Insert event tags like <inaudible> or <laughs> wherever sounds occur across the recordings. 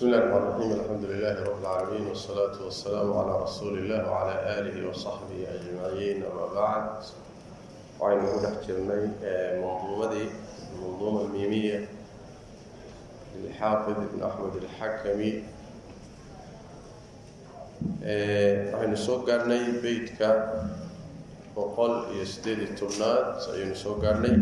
بسم الله الرحمن الرحيم الحمد لله رب العالمين والصلاة والسلام على رسول الله وعلى آله وصحبه أجمعين أما بعد وعين نقول أحجرني منظومة المنظومة الميمية للحافظ ابن أحمد الحكمي waxaynu soo gaarhnay beytka boqol iyo sideed iyo tobnaad ayaynu soo gaarhnay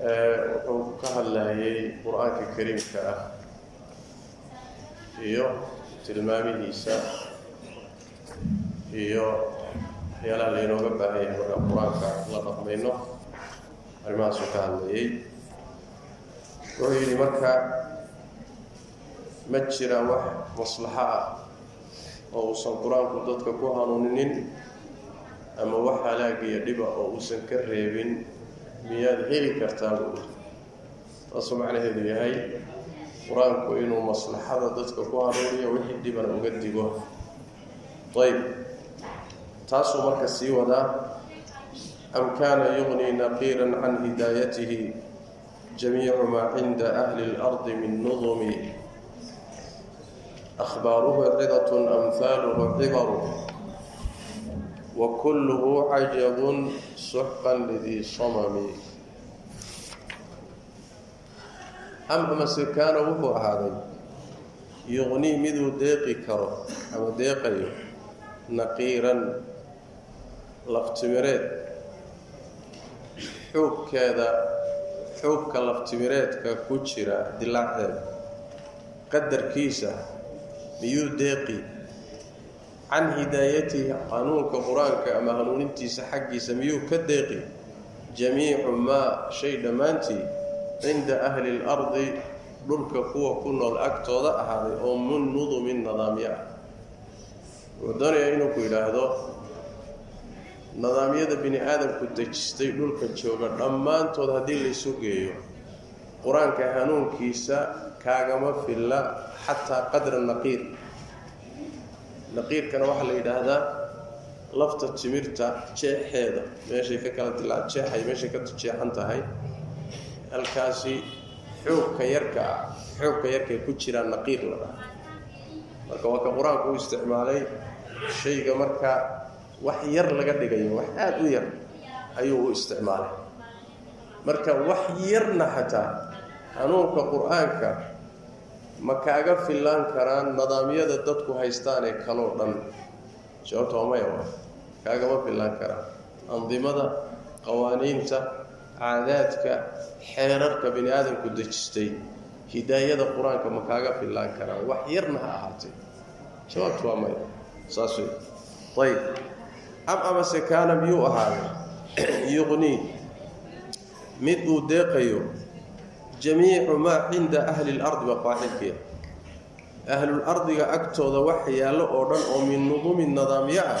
wuxuu ka hadlayay qur'aanka kariimka ah iyo tilmaamihiisa iyo waxyaalaha laynooga baahan yahay markaa qur'aanka la dhaqmayno. Arrimahaasuu ka hadlayay. Wuxuu yidhi marka ma jira wax maslaxo ah oo uusan qur'aanku dadka ku hanuuninin ama wax halaagiyo dhiba oo uusan ka reebin miyaad heli kartaa buuri taasuu macnaheedu yahay qur'aanku inuu maslaxada dadka ku haruuriyo wixii dhiban uga digo. Ayb taasuu marka sii wadaa am kaana yuqnii naqiiran can hidaayatihi jamiicu maa cinda ahli اlardi min nudumi. Ahbaaruhu cidatun amhaaluhu cibaru وكله عجب سحقا لذي صمم أم amase kaana wuxuu ahaaday يغنيi miduu deeqi karo ama deeqayo نaqiiran laftimireed xuubkeeda xuubka laftimireedka ku jira dilaaceeda qadarkiisa miyuu deeqi can hidaayatihi qanuunka qur'aanka ama hanuunintiisa xaggiisa miyuu ka deeqi? Jamiicu maa shay dhammaantii cinda ahli اlardi dhulka kuwa ku nool agtooda ahaaday oo min nudumin nidaamyo ah. Wuxuu doonayaa inuu ku yidhaahdo nidaamyada bini aadamku dejistay dhulka jooga dhammaantood haddii laysu geeyo qur'aanka hanuunkiisa kaagama filla xataa qadra naqiir naqiirkana waxaa la yidhaahdaa lafta timirta jeexeeda. Meeshay ka kala dilaa jeexay meeshay ka jeexan tahay. Halkaasi xoogka yarka ah xoogka yarkae ku jiraa naqiir la dhaha marka waa ka qur'aanku u isticmaalay shayga marka wax yar laga dhigayo wax aada u yar ayuu u isticmaalay. Marka wax yarna xataa hanuunka qur'aanka ma kaaga fillaan karaan nidaamyada dadku haystaan ee kaloo dhan? Jawaabta waa maya waa kaagama fillaan karaan andimada qawaaniinta caadaadka xeerarka bini aadamku dejistay hidaayada qur'aanka ma kaaga fillaan karaan? Wax yarna ha ahaatee. Jawaabta waa maya saas wey ayb am amase kaana miyuu ahaaday yuqnii. Mid uu deeqayo jamiicu maa cinda ahli اlardi baa qaaxilkeeda ahlulardiga agtooda wax yaallo oo dhan oo min nudumin nidaamyo ah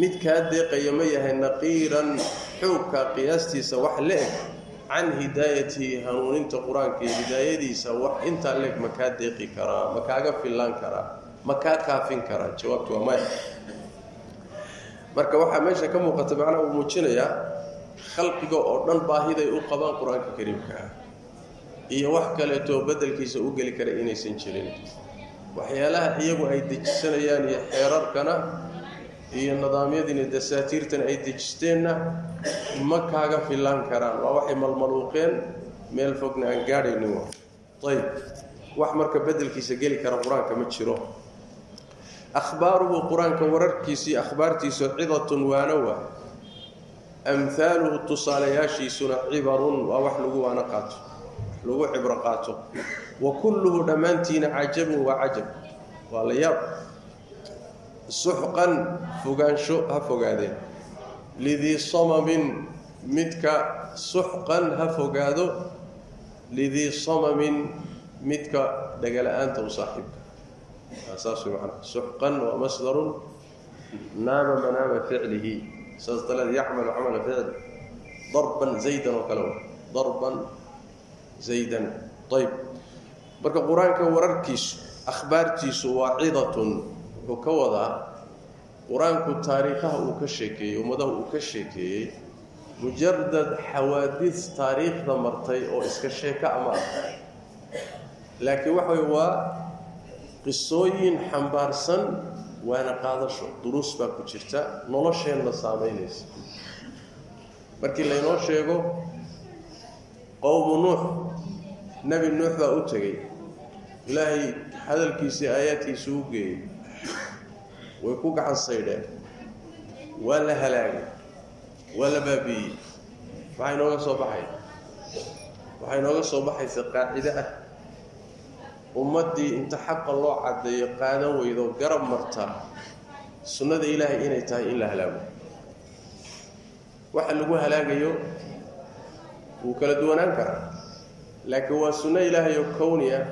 mid kaa deeqaya ma yahay naqiiran xoogka qiyaastiisa wax le-eg can hidaayatihi hanuuninta qur'aanka iyo hidaayadiisa wax intaa leeg ma kaa deeqi karaa ma kaaga fillaan karaa ma kaa kaafin karaa jawaabtu waa maya. Marka waxaa meesha ka muuqata macnaha uu muujinayaa khalqiga oo dhan baahiday u qabaan qur'aanka kariimka ah iyo wax kaleetoo beddelkiisa u geli kara inaysan jirin. Waxyaalaha iyagu ay dejisanayaan iyo xeerarkana iyo nidaamyadiina dasaatiirtana ay dejisteenna ma kaaga fillaan karaan. Waa waxay malmaluuqeen. Meel fogna aan gaadhaynin ayb wax marka beddelkiisa geli kara qur'aanka ma jiro. Ahbaaruhu qur'aanka wararkiisa iyo akhbaartiisu cidatun waana waa. Amhaaluhu tusaalayaashiisuna cibarun. Waa wax lagu waana qaato lagu cibro qaato. Wa kulluhu dhammaantiina cajabun waa cajab. Waa la yaab suxqan fogaansho ha fogaadeen. Lidii samamin midka suxqan ha fogaado lidii samamin midka dhagala-aanta u saaxiibka. Saas macnaa. Suxqan waa masdarun naama manaama ficlihi. Saas daleed yacmalu camala ficli. Darban zaydan oo kale darban zaydan ayb marka qur'aanka wararkiisu akhbaartiisu waa cidatun. wuxuu ka wadaa qur'aanku taariikhaha uu ka sheekeeyey ummadaha uu ka sheekeeyey mujaradad xawaadis taariikhda martay oo iska sheeka ama ah. laakiin waxa waa qisooyin xambaarsan waana qaadasho duruus baa ku jirta nolosheenna saamaynaysa. markii laynoo sheego qowmu nuux. Nebi nuux baa u tegey. Ilaahay hadalkiisii aayaadkiisa u geeyey. Way ku gacan saydheen. Waa la halaagay. Waa la baabi'iyey maxaa inooga soo baxay. Waxaa inooga soo baxaysa qaacido ah. Ummaddii inta xaqa loo caddeeyo qaadan weydo garab marta sunnada ilaahay inay tahay in la halaago. Waxa lagu halaagayo wuu kala duwanaan karaa. Laakiin waa sunno ilaahay oo kowni ah.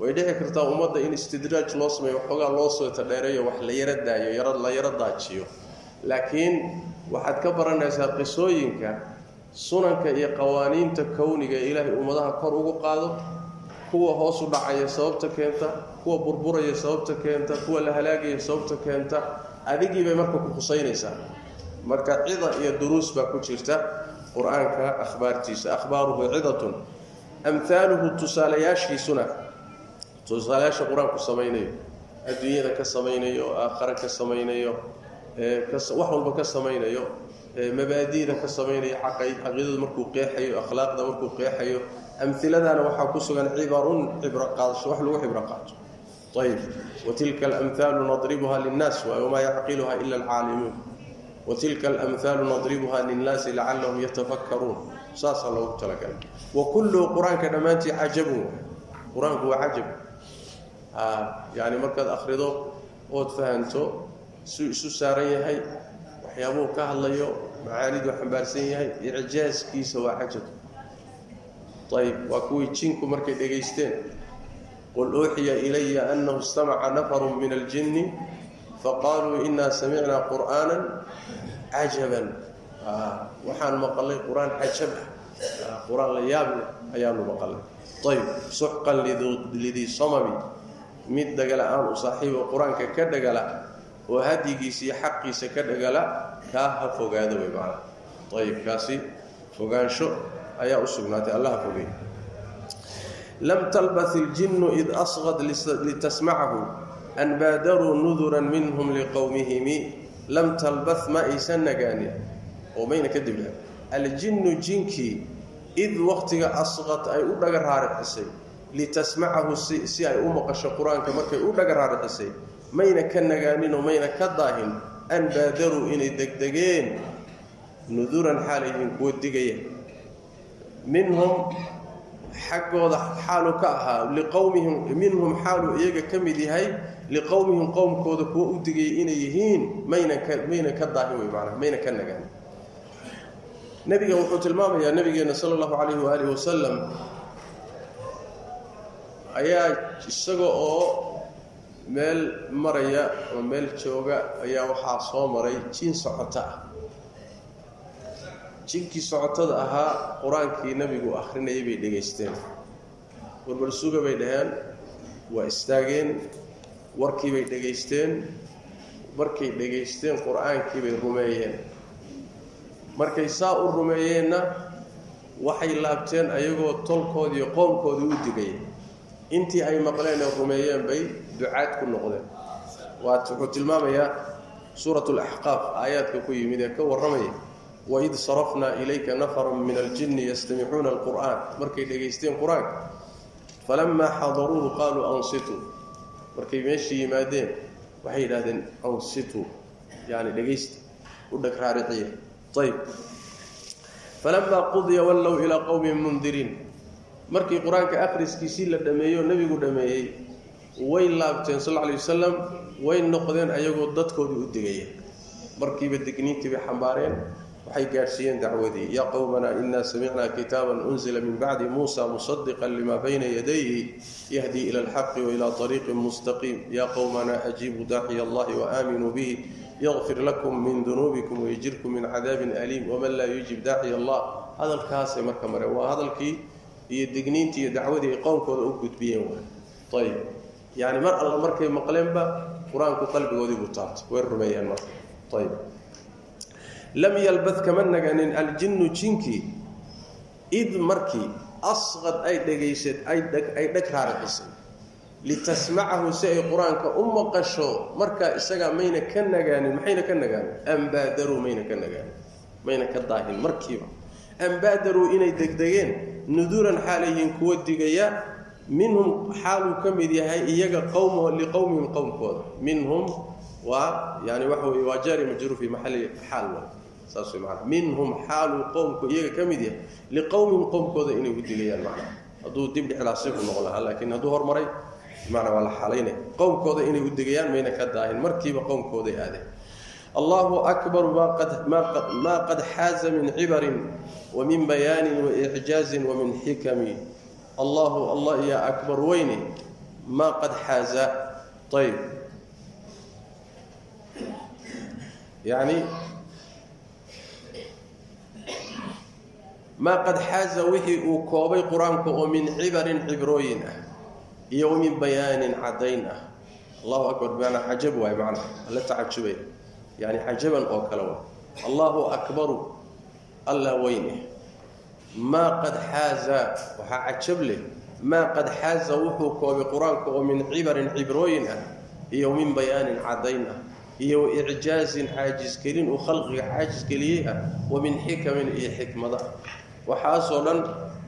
Way dhici kartaa ummadda in istidraaj loo sameeyo waxoogaa loo soota dheereeyo wax la yaro daayo yaro la yaro daajiyo. Laakiin waxaad ka baranaysaa qisooyinka sunanka iyo qawaaniinta kowniga ee ilaahay ummadaha kor ugu qaado kuwa hoos u dhacaya sababta keenta kuwa burburaya sababta keenta kuwa la halaagaya sababta keenta adigii bay marka ku khusaynaysaa marka cida iyo duruus baa ku jirta qur'aanka akhbaartiisa akhbaaruhu cidatun. Amhaaluhu tusaalayaashiisuna tusaalayaasha qur'aanku samaynayo adduunyada ka samaynayo aakhare ka samaynayo wax walba ka samaynayo mabaadi'da ka samaynayo caqiidada markuu qeexayo akhlaaqda markuu qeexayo amiladaana waxaa ku sugan cibarun cibro qaadasho wax lagu cibro qaato. Ayb watilka alamhaalu nadribuha linnaas wamaa yacqiluha ila alcaalimuun watilka alamhaalu nadribuha linnaasi lacallahum yatafakkaruun. Saasaa loogu talagalay. Wa kulluhu qur'aanka dhammaantii cajabun qur'aanku waa cajab. Yani markaad akhrido ood fahanto suu isu saaran yahay waxyaabuhu ka hadlayo macaaniduu xambaarsan yahay icjaaskiisa waa cajab. Ayb waa kuwii jinku markay dhegaysteen. Qul uuxiya ilaya annahu istamaca nafaru min aljinni faqaaluu inaa samicnaa qur'aana cajaban waxaan maqalay qur'aan cajab ah qur'aan la yaab leh ayaanu maqalay ayb suxqan lidii samami mid dhagala-aan u saaxiibo qur'aanka ka dhagala oo hadyigiisa iyo xaqiisa ka dhagala kaa ha fogaada wey macana ayib kaasi fogaansho ayaa u sugnaatay allaha fogey lam talbath iljinnu id asqad litasmacahu an baadaruu nuduran minhum liqowmihimi lam talbath ma aysan nagaanin oo mayna kadib aljinnu jinkii id wakhtiga asqad ay u dhaga raaricisay litasmacahu si ay u maqasho qur'aanka markay u dhaga raaricisay mayna ka nagaaninoo mayna ka daahin an baadaruu inay degdegeen nuduran xaalayhiin kuwa digaya minhum xaggooda xaalu ka ahaa liqowmihim minhum xaalu iyaga ka mid yahay liqowmihim qowmkooda kuwa u digaya inay yihiin mayna ka ka daahin wey maanaa mayna ka nagaanin nebiga wuxuu tilmaamayaa nabigeena sala allahu calayhi waaalih wasalam ayaa isaga oo meel maraya oo meel jooga ayaa waxaa soo maray jin socoto ah jinkii socotada ahaa qur'aankii nebigu akhrinayay bay dhegaysteen. Warbarsuga bay dhaheen waa istaageen warkii bay dhegaysteen markay dhegaysteen qur'aankii bay rumeeyeen. Markay saa u rumeeyeenna waxay laabteen ayagoo tolkoodiiyo qoomkoodii u digaya intii ay maqleen ee rumeeyeen bay ducaad ku noqdeen. Waat wuxuu tilmaamayaa suurat laxqaaf aayaadka ku yimid ee ka warramaya waid sarafnaa ilayka nafaran min aljinni yastamicuuna alqur'aan markay dhegaysteen qur'aanka falamaa xadaruuhu qaaluu ansituu markay meeshii yimaadeen waxay yidhahdeen ansituu yani dhegaysta u dheg raariciya ayb falamaa qudiya wallow ilaa qowmin mundiriin markii qur'aanka akhriskiisii la dhameeyo nebigu dhameeyey way laabteen sal ly wasalam way noqdeen ayagoo dadkoodii u digaya markiiba digniintii bay xambaareen waxay gaadhsiiyeen dacwadii yaa qowmana inaa samicnaa kitaaban unzila min bacdi muusa musadiqan lima bayna yadayhi yahdii ila alxaqi wailaa ariiqin mustaqiim yaa qowmana ajiibuu daaciya allahi waaaminuu bihi yaqfir lakum min dunuubikum wayjirkum min cadaabin aliim waman laa yujib daaciya allah. Hadalkaasay marka mareen waa hadalkii iyo digniintii iyo dacwadii ay qowmkooda u gudbiyeen ayib yani mar alla markay maqleenba qur'aanku qalbigoodii buu taabtay way rumeeyeen marka. Ayib lam yalbad kama naganin aljinnu jinkii id markii asqad ay dhegaysad ay dheg raarixisay litasmacahu si ay qur'aanka u maqasho markaa isagaa mayna ka nagaanin maxayna ka nagaanin ambaadaruu mayna ka nagaanin mayna ka daahin markiiba. Ambaadaruu inay degdegeen nuduran xaalayhiin kuwa digaya minhum xaaluu ka mid yahay iyaga qowm liqowmihim qowmkooda minhum waa yani waxa wey waa jaari majruur maxali xaal wa saas maana minhum xaaluu qowmku iyaga ka mid yahay liqowmihim qowmkooda inay u digayaan macnaha hadduu dib dhexlaasiku noqon lahaa laakiin hadduu hormaray bimacnaa waa la xalaynaya qowmkooda inay u digayaan mayna ka daahin markiiba qowmkooday aadeen. Allahu akbaru maa qad xaaza min cibarin wa min bayaanin waicjaazin wa min xikami. Allahu allah yaa akbar weyne maa qad xaaza. Ayb yani maa qad xaaza wixii uu koobay qur'aanka oo min cibarin cibrooyin ah iyo wa min bayaanin caddayn ah. Allahu akbar bimacnaa cajab waay macnaa la tacajubay. Yani cajaban oo kale waay. Allahu akbaru allah weyne. Maa qad xaaza waxaa cajab leh. Maa qad xaaza wuxuu koobay qur'aanka oo min cibarin cibrooyin ah iyo min bayaanin caddayn ah iyo icjaazin caajisgelin uu khalqiga caajisgeliyey ah wa min xikamin iyo xikmada waxaasoo dhan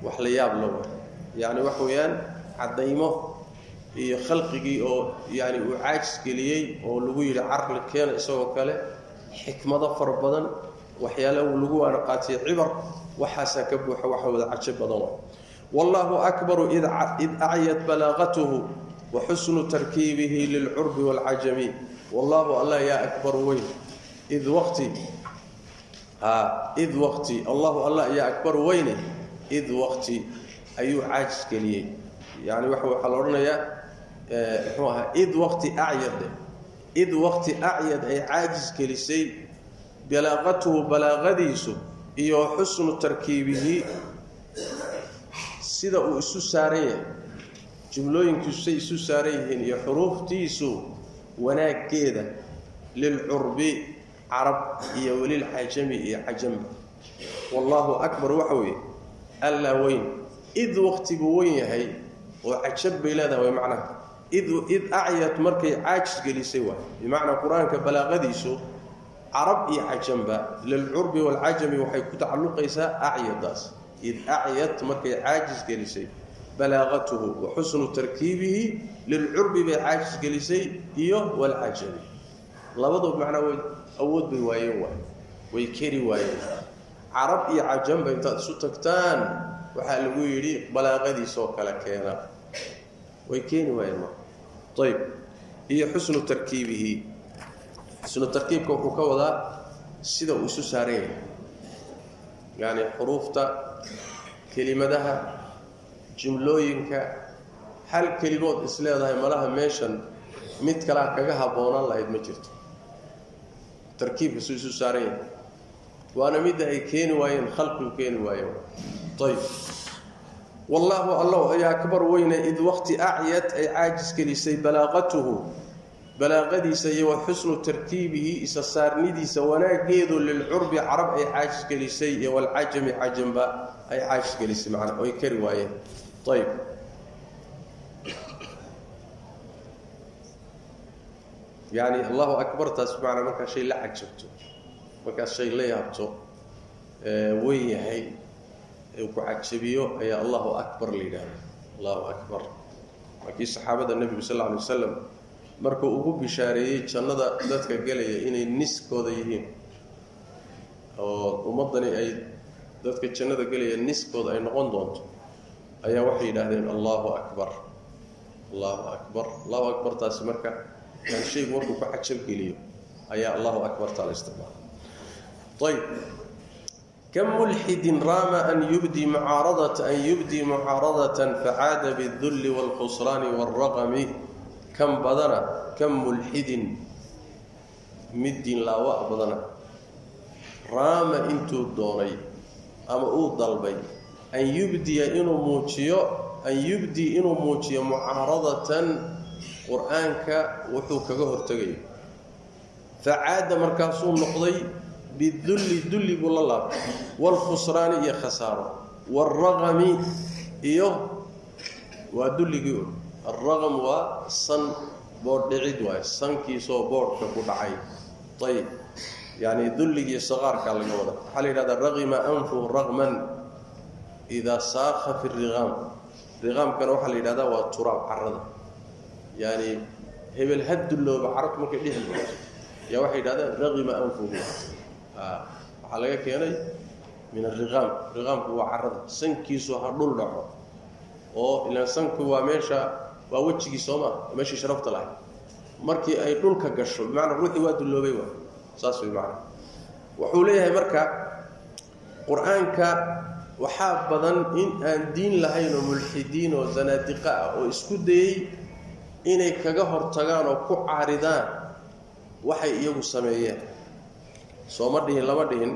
wax la yaab la wa yacni wax weeyaan caddaymo iyo khalqigii oo yani uu caajisgeliyey oo lagu yidhi carli keena isagoo kale xikmado fara badan waxyaale uu lagu waana qaatiyay cibar waxaasaa ka buuxa waxa wada cajo badan wa wallaahu akbaru id acyad balaaqatuhu wa xusnu tarkiibihi lilcurbi waalcajami wallaahu allah yaa akbar weyn. Id waqti id waqti allahu allah yaa akbar weyne id waqti ayuu caajis geliyey. Yani waxa waxaa la odhanayaa muxuu ahaa id waqti acyad id waqti acyad ay caajis gelisay balaaqatuhu balaaqadiisu iyo xusnu tarkiibihi sida uu isu saaran yahay. Isu saaran iyo xuruuftiisu wanaaggeeda lilcurbi carab iyo welilcajami iyo cajamba wallaahu akbar waxa weeye allaa weyn. Id waqtiguu weyn yahay oo cajab bay leedahay way macnaha. Id id acyad markay caajis gelisay waay bimacnaa qur'aanka balaaqadiisu carab iyo cajamba lilcurbi waalcajami waxay ku tacalluqaysaa acyadaas. Id acyad markay caajis gelisay balaaqatuhu wa xusnu tarkiibihi lilcurbi bay caajis gelisay iyo walcajami labadoob macnaa way awood bay waayeen waay way keri waayeen carab iyo cajamba intaad isu tagtaan waxaa lagu yidhi balaaqadiisoo kale keena. Way keeni waayeen ma. Ayb iyo xusnu tarkiibihi. Xusnu tarkiibka wuxuu ka wadaa sida uu isu saaran yahay. Yani xuruufta kelimadaha jumlooyinka hal kelimood is leedahay malaha meeshan mid kalaa kaga habboonaan lahayd ma jirto tarkiibka suu isu saaran yahay waana midda ay keeni waayeen khalqigu keeni waayeen ayb wallaahu allow ayaa akbar weyne id waqti acyad ay caajis gelisay balaaqatuhu. Balaaqadiisa iyo wa xusnu tarkiibihi isa saarnidiisa wanaaggeedu lilcurbi carab ay caajis gelisay iyo walcajami cajamba ay caajis gelisay macnaa oy kari waayeen. Ayb yani allahu akbartaas bimacnaa markaa shay la cajabto markaas shay la yaabto weyn yahay ku cajabiyo ayaa allahu akbar la yidhahda allahu akbar. Markii saxaabada nebigu sal alay wasalam markuu ugu bishaareeyey jannada dadka gelaya inay niskooda yihiin oo ummaddani ay dadka jannada gelaya niskooda ay noqon doonto ayaa waxay yidhaahdeen allahu akbar. Allahu akbar. Allahu akbartaasi marka haygu markuu ku cajabgeliyo ayaa allahu abarta la isticmaala kam mulxidin raama an yubdii mucaaradata an yubdii mucaaradatan facaada bidulli waalkhusraani waalraqami kan badana kan mulxidin mid diinlaawa badana. Raama intuu doonay ama uu dalbay an yubdiya inuu muujiyo an yubdii inuu muujiyo mucaaradatan qur'aanka wuxuu kaga hortegayo facaada markaasuu noqday bidulli dulli buu la laabtay. Iyo khasaaro. Waalraqami iyo waa dulligii alraqam waa san boodh dhicid waaye. Sankiisoo boodhka ku dhacay. Ayib yani dulligii saqaarkaa laga wada. Waxaa la yidhahdaa raqima anfuhu raqman saakha fi riqaam riqaamkana waxaa la yidhahdaa waa turaab carada yani hebel ha dullooba carabtu markay dhihi doonto yaa waxay yidhahdaan raqima anfuhu. Waxaa laga keenay min ariqaam riqaamku waa carada. Sankiisu ha dhul dhaco. Oo ilaan sanku waa meesha waa wejigii sooma meeshii sharafta lahay markii ay dhulka gasho bimacnaa ruuxii waa dulloobay waa. Saas way macana wuxuu leeyahay marka qur'aanka waxaa badan in aan diin lahayn oo mulxidiin oo zanaadiqa ah oo isku dayey inay kaga hortagaan oo ku caaridaan waxay iyagu sameeyeen. Sooma dhihin lama dhihin.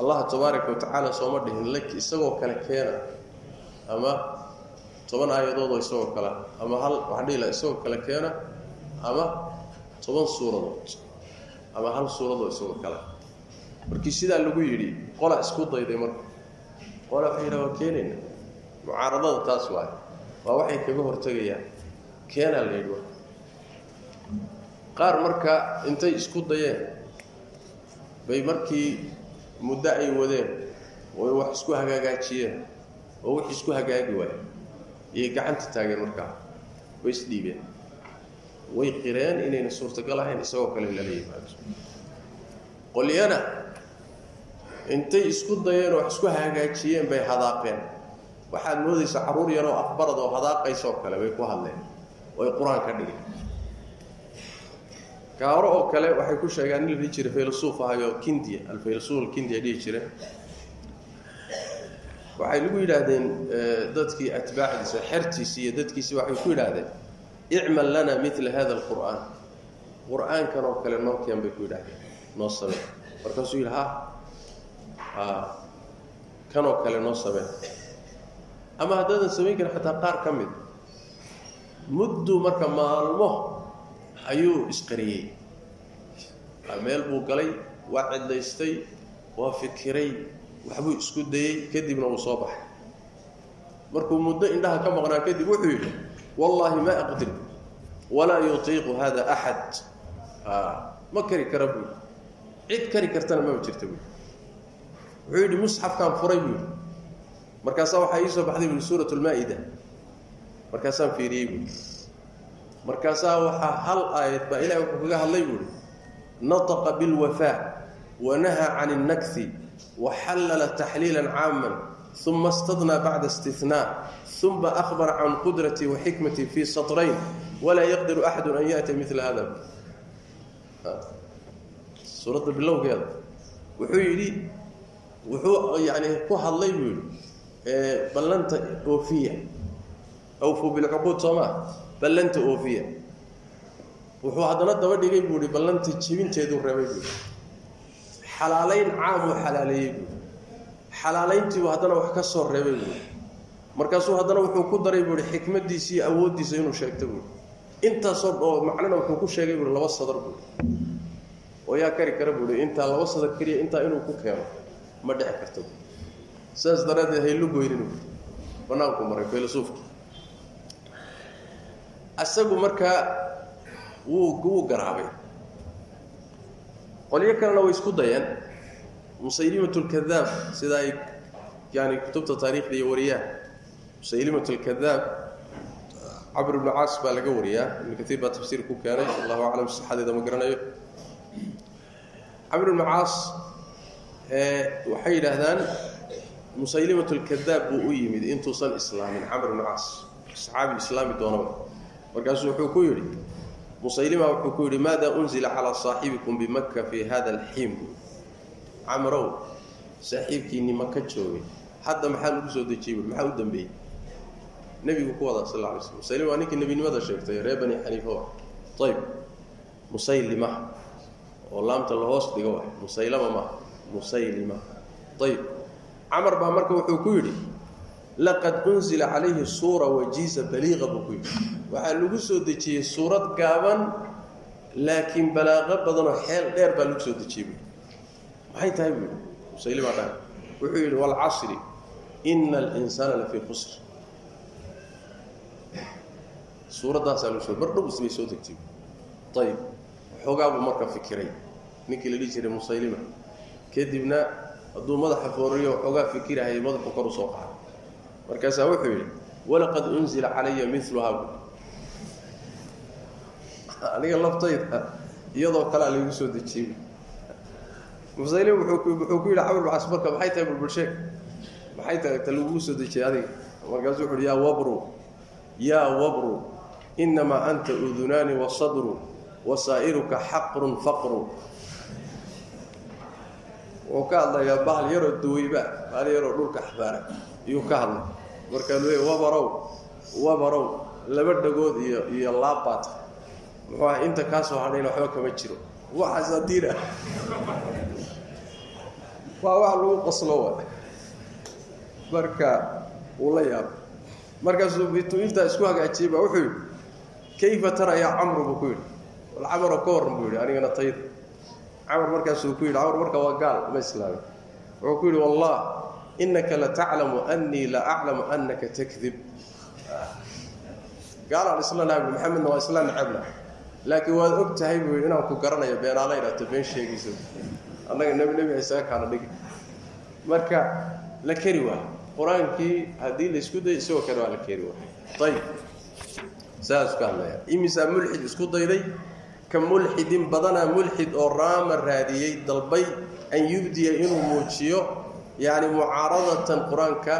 Allah tabaaraka wa tacaala sooma dhihin isagoo kale keena. Ama toban aayadoodoo isagoo kale ama hal waxaan dhihi laha isagoo kale keena ama toban suuradood ama hal suuradoo isagoo kale. Markii sidaa lagu yidhi qola isku dayday marka. Qola waxay yidhaha waa keenayna. Mucaaradada taas waayo waa waxay kaga hortegayaan keenaa la yidhi qaar marka intay isku dayeen bay markii muddo ay wadeen oo wax isku hagaagaajiyeen oo wix isku hagaagi waaya iyay gacanta taageen markaa way isdhiibeen way qireen inayna suurtagal ahayn isagoo kale lala yimaado. Qolyana intay isku dayeen wax isku hagaajiyeen bay hadaaqeen. Waxaad moodaysaa carruur yaroo afbarad oo hadaaqaysoo kale bay ku hadleen oo ay qur'aan ka oo kale waxay ku sheegaan nin la jiray faylasuuf ahayo kindiya alfaylasuuf alkindiya dhihi jire waxay lagu yidhaahdeen dadkii atbaacdiisa xertiisi iyo dadkiisi waxay ku yidhaahdeen icmal lana mila hada alqur'aan. Qur'aankan oo kale noo keen bay ku yidhahdeen noo samee markaasuu yidhi ha kanoo kale noo samee ama haddaadan samayn karin xataa qaar ka mid muddu marka maalmo ayuu isqariyey. Meel buu galay waa cidlaystay waa fikiray waxbuu isku dayey kadibna uu soo baxay. Markuu muddo indhaha ka maqnaa kadib wuxuu yidhi wallaahi ma aqdir walaa yutiiqu hada axad ma kari kara buu cid kari kartana maba jirta buu wuxuu yidhi musxafkaan furay buu yidhi. Markaasaa waxaa ii soo baxday bui suurat lmaa-ida markaasaan fiiriyey buui markaasaa waxaa hal aayad baa ilahi wuxuu kaga hadlay buuhi nataqa bilwafaa wanahaa can اnnakhi waxallala taxliila caama uma istadnaa bacda istinaa uma ahbara can qudratii waxikmatii fii satrayn walaa yaqdiru axadu an yaأtiya mila hada suuradda bilowgeeda. Wuxuu yidhi wuxuu yani ku hadlay buu yidhi ballanta oofiya awfu bilcuquud soomaa ballanta oofiya wuxuu haddana daba dhigay buu ihi ballanta jibinteeduu reebay buui xalaalayn caamuu xalaaleeyey buui xalaalayntiibu haddana wax ka soo reebay buui markaasuu haddana wuxuu ku daray buuhi xikmadiisa iyo awooddiisa inuu sheegto buui intaasoo oo macnana wuxuu ku sheegay buui laba sadar buui oo yaa kari kara buui intaa laba sadar keliya intaa inuu ku keeno ma dhici karto sidaas daraaddeed haylu goynin banaanku maray filasuufki isagu markaa wuu wuu garaabay. Qolyo kalena way isku dayeen. Musaylimat sida ay yani kutubta taariikhda iyo wariyaan. Musaylimat cabr ibnu caas baa laga wariyaa. Ibnu kaiir baa tafsiir ku keenay. Allahu aclam saxadeeda ma garanayo. Camr ibnu caas waxay yidhaahdaan musaylimat buu u yimid intuusan islaamin. Camr ibnu caas saxaabi islaami doonaba markaasuu wuxuu ku yidhi musaylima wuxuu ku yidhi maada unzila calaa saaxibikum bimaka fi hada alxiim camrow saaxiibkiinni maka joogay hadda maxaa lagu soo dejiyey bui maxaa u dambeeyey? Nebigu ku wadaa sal lay slm musaylima waa ninkii nebinimada sheegtay reer bani xaniifa ayb musaylima. Oo laamta la hoos dhigo musaylama maaha musaylima. Ayb camar baa marka wuxuu ku yidhi laqad unzila calayhi suura wajiiza baliiqa buu ku yidhi. Waxaa lagu soo dejiyey suurad gaaban laakiin balaaqo badanoo xeel dheer baa lagu soo dejiyey bui maxay tahay buu yidhi musaylima dhahay. Wuxuu yidhi waalcasri ina alinsaana lafii khusr. Suuraddaasaa lagu soo mar dhow isbay soo degtay ayib waxoogaa buu marka fikiray. Ninkii la dhihi jiray musaylima. Kadibna hadduu madaxa fooriyo waxoogaa fikirahayay madaxu kor u qaaday markaasaa wuxuu yidhi walaqad unzila calaya miluhaa <laughs> aniga laftayda iyadoo kalea laygu soo dejiyey. Musaylim wuxuu ku yidhi camr bacas marka maxay tahay bulbulsheeg maxay tahay ta laguu soo dejiyey adiga? Markaasuu wuxu uhi yaa wabru yaa wabru inamaa anta udunaani wasadru wasaa'iruka xaqrun faqru. Wuxuu ka hadlayaa bahal yaroo duweyba bahal yaroo dhulka xabaara iyuu ka hadlay markaa lu wabarow wabarow laba dhagood iyo iyo laabbaata muxuu ah inta kaa soo hadhayna waxba kama jiro. Waxaas adiina waa wax lagu qoslo marka uu la yaabo markaasuu isku hagaajiyey wuxuu kayfa tara yaa camru? buu ku yidhi. Wal camaro ka warran buu yidhi anigana tayda camar markaasuu ku yidhi camar marka waa gaal ma islaamin wuxuu ku yidhi wallah inaka lataclamu annii la aclamu annaka takdib gaalaan isla nahay bu maxamedna waa isla necabna laakiin waad og tahay buu yidhi inaan ku garanayo beenaala idhaato been sheegaysa annaga nebi nebi isaga kaana dhigi. Marka la keri waa. Qur'aankii haddii la isku day isagoo kale waa la keri waa. Ayib saasuu ka hadlaya. Imisaa mulxid isku dayday. Ka mulxidin badanaa mulxid oo raama raadiyey dalbay an yubdiya inuu muujiyo yacni mucaaradatan qur'aanka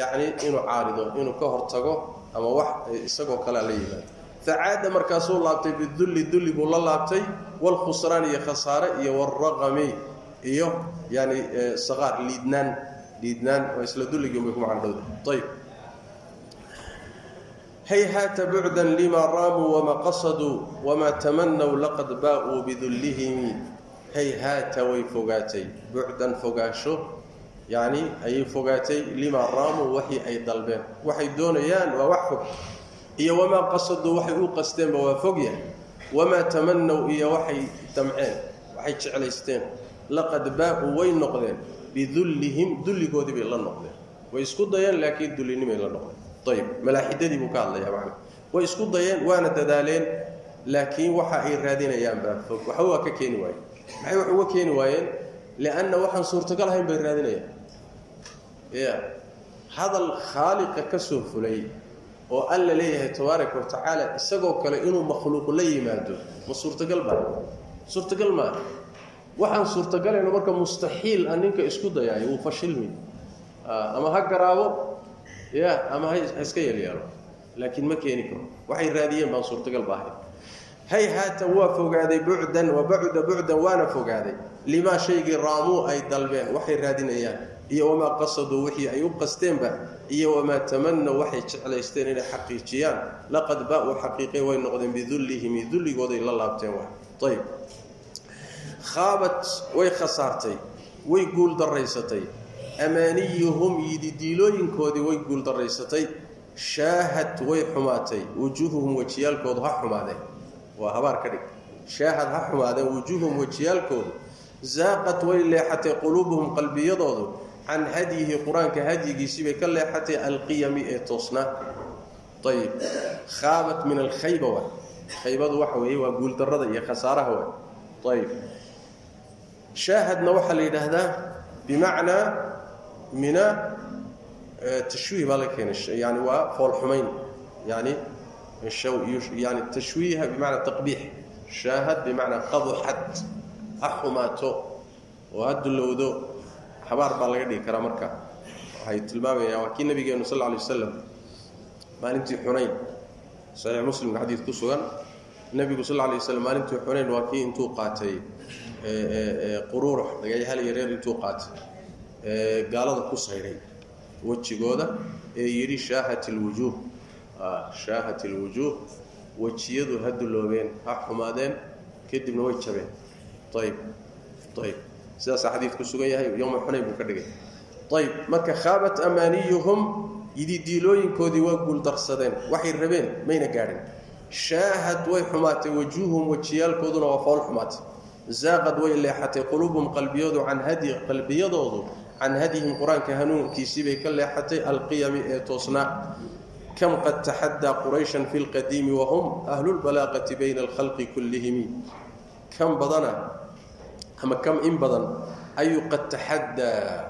yacni inuu caarido inuu ka hortago ama wax isagoo kalea la yimaado facaada markaasuu laabtay bidulli dulli buu la laabtay waalkhusraan iyo khasaare iyo waalraqami iyo yani saqaar liidnaan liidnaan oo isla dulligii bay ku macno dhowda ayib hayhaata bucdan lima raamuu wama qasaduu wamaa tamanaw laqad baa-uu bidullihimi hayhaata way fogaatay. Bucdan fogaansho yacni ayay fogaatay lima raamuu waxii ay dalbeen. Waxay doonayaan waa wax fog. Iyo wamaa qasaduu waxay u qasteenba waa fogya wamaa tamanaw iyo waxay damceen waxay jeclaysteen. Laqad baa-uu way noqdeen. Bidullihim dulligoodii bay la noqdeen. Way isku dayeen laakiin dullinimay la noqdeen. Ayib malaaxidadii buu ka hadlayaa macna. Way isku dayeen waana dadaaleen laakiin waxa ay raadinayaan baa fog. Waxba waa ka keeni waayeen maxay wax uga keeni waayeen lianna waxaan suurtagal ahayn bay raadinayaan ya hadal khaaliqa ka soo fulay oo alla leeyahay tabaaraka wa tacaala isagoo kale inuu makhluuq la yimaado ma suurtagal baa suurtagal maa waxaan suurtaгаlayno marka mustaxiil a ninka isku dayaay wuu fashilmi. Ama ha garaabo ya ama ha iska yeelyeelo laakiin ma keeni karo. Waxay raadiyeen baan suurtagal ba ahayn hayhaata waa fogaaday bucdan wa bacuda bucdan waana fogaaday. Limaa shaygii raamuu ay dalbeen waxay raadinayaan iyo wamaa qasaduu wixii ay u qasteenba iyo wamaa tamanaw waxay jeclaysteen inay xaqiijiyaan. Laqad baa-uu xaqiiqe way noqdeen bidullihimi dulligooday la laabteen ayb khaabat way khasaartay way guuldaraysatay amaaniyuhum yididiilooyinkoodii way guuldaraysatay shaahad way xumaatay. Wujuuhuhum wejiyaalkoodu ha xumaadeen. Waa habaar ka dhig. Shaahad ha xumaadeen wujuuhuhum wejiyaalkoodu zaaqat way leexatay quluubuhum qalbiyadoodu can hadyihi qur'aanka hadyigiisii bay ka leexatay alqiyami ee toosnaa ayib khaabat min alkhayba wa khaybadu waxa weeye waa guuldarrada iyo khasaaraha wa ayib shaahadna waxaa la yidhaahdaa bimacnaa mina tashwiih baa laga keenay yani waa foolxumayn yani yani tashwiiha bimacnaa taqbiix shaahad bimacnaa qaduxad ha xumaato oo ha dulowdo habaar baa laga dhigi karaa marka. Waxay tilmaamayaan waa kii nabigeenu sal ly wasalam maalintii xunayn saxiix muslimka xadiid ku sugan. Nebigu sal lay waslam maalintii xunayn waa kii intuu qaatay quruurux dhagayaal yareer intuu qaatay gaalada ku saydhay wejigooda ee yidhi shaahat ilwujuuh shaahat ilwujuuh wejiyadu ha duloobeen ha xumaadeen kadibna way jabeen. Ayb ayb sidaasaa xadiid ku sugan yahay yowma xunayn buu ka dhigay. Ayb marka khaabat amaaniyuhum yididiilooyinkoodii waa guuldarsadeen waxay rabeen mayna gaadhin. Shaahad way xumaatay wajuuhum wejiyaalkooduna waa fool xumaatay. Zaaqad way leexatay quluubuhum qalbiyadu can hadyi qalbiyadoodu can hadyihim qur'aanka hanuunkiisii bay ka leexatay alqiyami ee toosnaa. Kam qad taxaddaa qurayshan fi lqadiimi wahum ahlu lbalaaqati bayna alkhalqi kullihimi kan badana ama kam in badan ayuu qad taxaddaa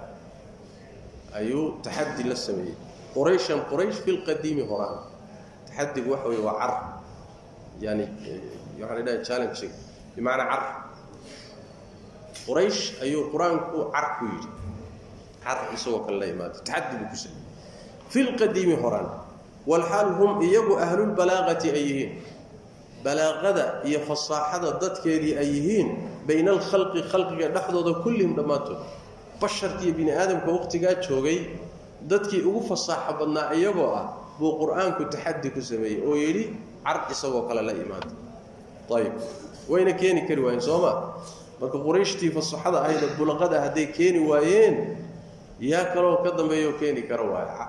ayuu taxadi la sameeyey. Qurayshan quraysh fi lqadiimi horaan taxadigu waxa wey waa car. Yani waxaan idhaha challenge bimacnaa car. Quraysh ayuu qur'aanku car ku yidhi. Car isagoo kale la imaada taxadi buu ku sameeyey. Fi lqadiimi horaan walxaal hum iyagu ahlulbalaaqati ay yihiin. Balaaqada iyo fasaaxada dadkeedii ay yihiin bayna alkhalqi khalqiga dhexdooda kullihim dhammaantood basharka iyo bini aadamka waqtigaa joogay dadkii ugu fasaaxo badnaa iyagoo ah buu qur'aanku taxadi ku sameeyey oo yidhi car isagoo kale la imaada ayib wayna keeni kari waayeen sooma marka qurayshtii fasaxada ahayd bulaqada hadday keeni waayeen yaa kaloo ka dambeeyo keeni kara waaya.